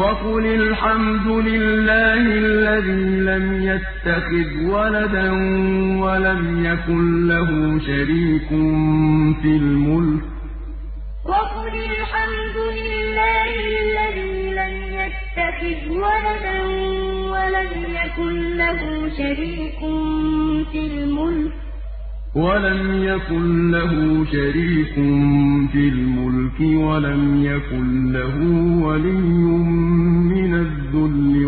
وقل الحمد لله الذي لم يتخذ ولدا ولم يكن له شريك في الملك وقل الحمد لله الذي لم يتخذ ولدا ولم يكن له شريك في الملك ولم يكن له شريك في الملك ولم يكن له ولي